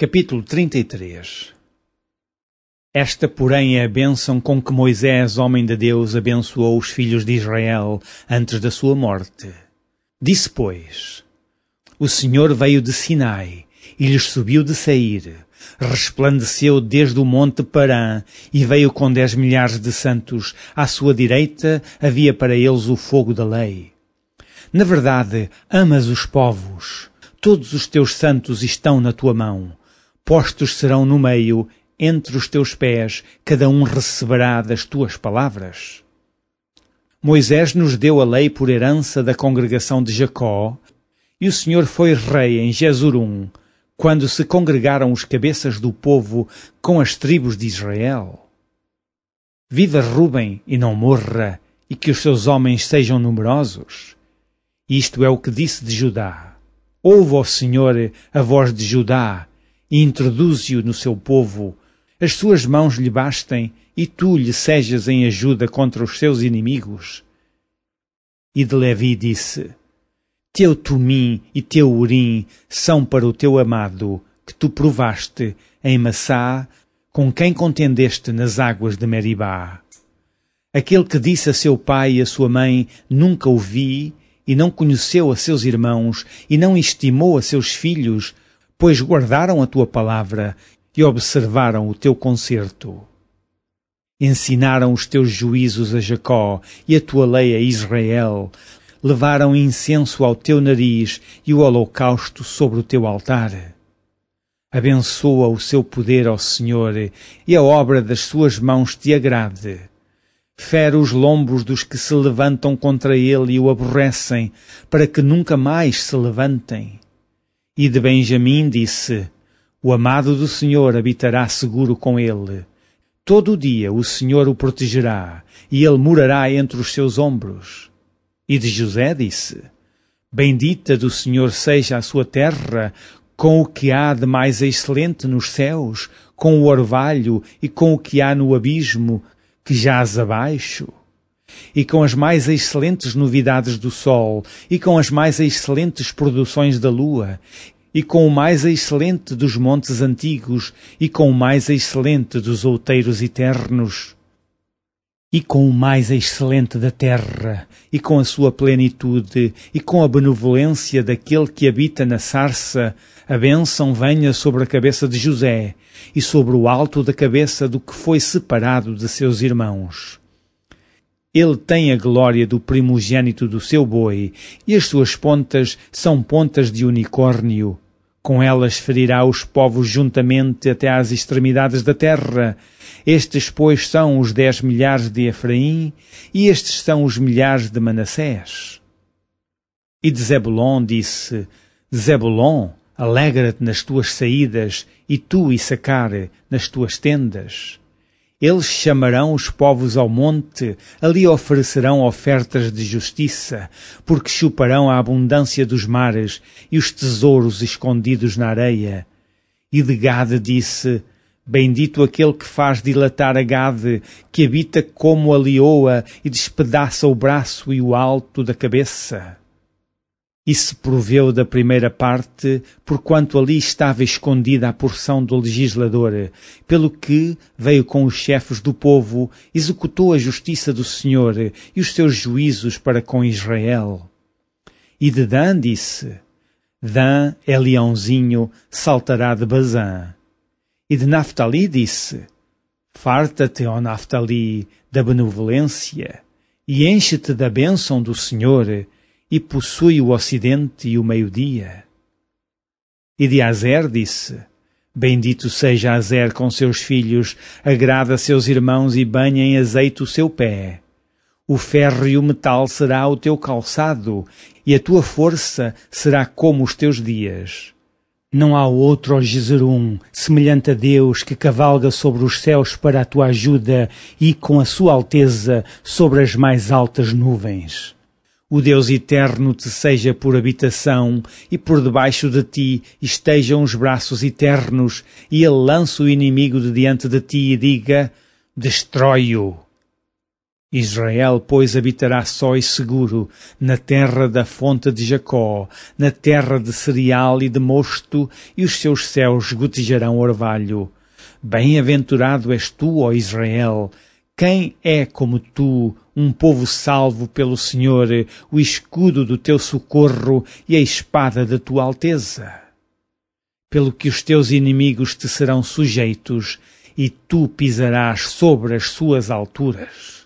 Capítulo 33 Esta, porém, é a bênção com que Moisés, homem de Deus, abençoou os filhos de Israel antes da sua morte. Disse, pois, O Senhor veio de Sinai e lhes subiu de Sair, resplandeceu desde o monte Parã e veio com dez milhares de santos. À sua direita havia para eles o fogo da lei. Na verdade, amas os povos. Todos os teus santos estão na tua mão postos serão no meio, entre os teus pés, cada um receberá das tuas palavras. Moisés nos deu a lei por herança da congregação de Jacó, e o Senhor foi rei em Jesurum, quando se congregaram os cabeças do povo com as tribos de Israel. Viva Ruben e não morra, e que os seus homens sejam numerosos. Isto é o que disse de Judá. Ouve, ó Senhor, a voz de Judá, e introduze-o no seu povo, as suas mãos lhe bastem e tu lhe sejas em ajuda contra os seus inimigos. E de Levi disse, Teu Tumim e teu Urim são para o teu amado, que tu provaste em Massá, com quem contendeste nas águas de Meribá. Aquele que disse a seu pai e a sua mãe, nunca o vi, e não conheceu a seus irmãos, e não estimou a seus filhos, pois guardaram a tua palavra e observaram o teu concerto. Ensinaram os teus juízos a Jacó e a tua lei a Israel, levaram incenso ao teu nariz e o holocausto sobre o teu altar. Abençoa o seu poder, ó Senhor, e a obra das suas mãos te agrade. Fere os lombos dos que se levantam contra ele e o aborrecem, para que nunca mais se levantem. E de Benjamim disse, o amado do Senhor habitará seguro com ele. Todo o dia o Senhor o protegerá, e ele morará entre os seus ombros. E de José disse, Bendita do Senhor seja a sua terra, com o que há de mais excelente nos céus, com o orvalho e com o que há no abismo, que jaz abaixo e com as mais excelentes novidades do sol, e com as mais excelentes produções da lua, e com o mais excelente dos montes antigos, e com o mais excelente dos outeiros eternos, e com o mais excelente da terra, e com a sua plenitude, e com a benevolência daquele que habita na sarça, a bênção venha sobre a cabeça de José, e sobre o alto da cabeça do que foi separado de seus irmãos ele tem a glória do primogênito do seu boi, e as suas pontas são pontas de unicórnio. Com elas ferirá os povos juntamente até às extremidades da terra. Estes, pois, são os dez milhares de Efraim, e estes são os milhares de Manassés. E de Zebulon disse, Zebulon, alegra-te nas tuas saídas, e tu, Issacar, nas tuas tendas. Eles chamarão os povos ao monte, ali oferecerão ofertas de justiça, porque chuparão a abundância dos mares e os tesouros escondidos na areia. E de Gade disse, Bendito aquele que faz dilatar a Gade, que habita como a leoa e despedaça o braço e o alto da cabeça e se proveu da primeira parte, porquanto ali estava escondida a porção do legislador, pelo que veio com os chefes do povo, executou a justiça do Senhor e os seus juízos para com Israel. E de Dan disse, Dan é leãozinho, saltará de Bazã. E de Naftali disse, Farta-te, ó Naftali, da benevolência, e enche-te da bênção do Senhor, e possui o ocidente e o meio-dia. E de Azer disse, Bendito seja Azer com seus filhos, agrada seus irmãos e banha em azeite o seu pé. O ferro e o metal será o teu calçado, e a tua força será como os teus dias. Não há outro, ó semelhante a Deus, que cavalga sobre os céus para a tua ajuda e com a sua alteza sobre as mais altas nuvens. O Deus eterno te seja por habitação, e por debaixo de ti estejam os braços eternos, e ele lança o inimigo de diante de ti e diga, destrói-o. Israel, pois, habitará só e seguro na terra da fonte de Jacó, na terra de cereal e de mosto, e os seus céus gotejarão orvalho. Bem-aventurado és tu, ó Israel! Quem é como tu, um povo salvo pelo Senhor, o escudo do teu socorro e a espada da tua alteza? Pelo que os teus inimigos te serão sujeitos, e tu pisarás sobre as suas alturas.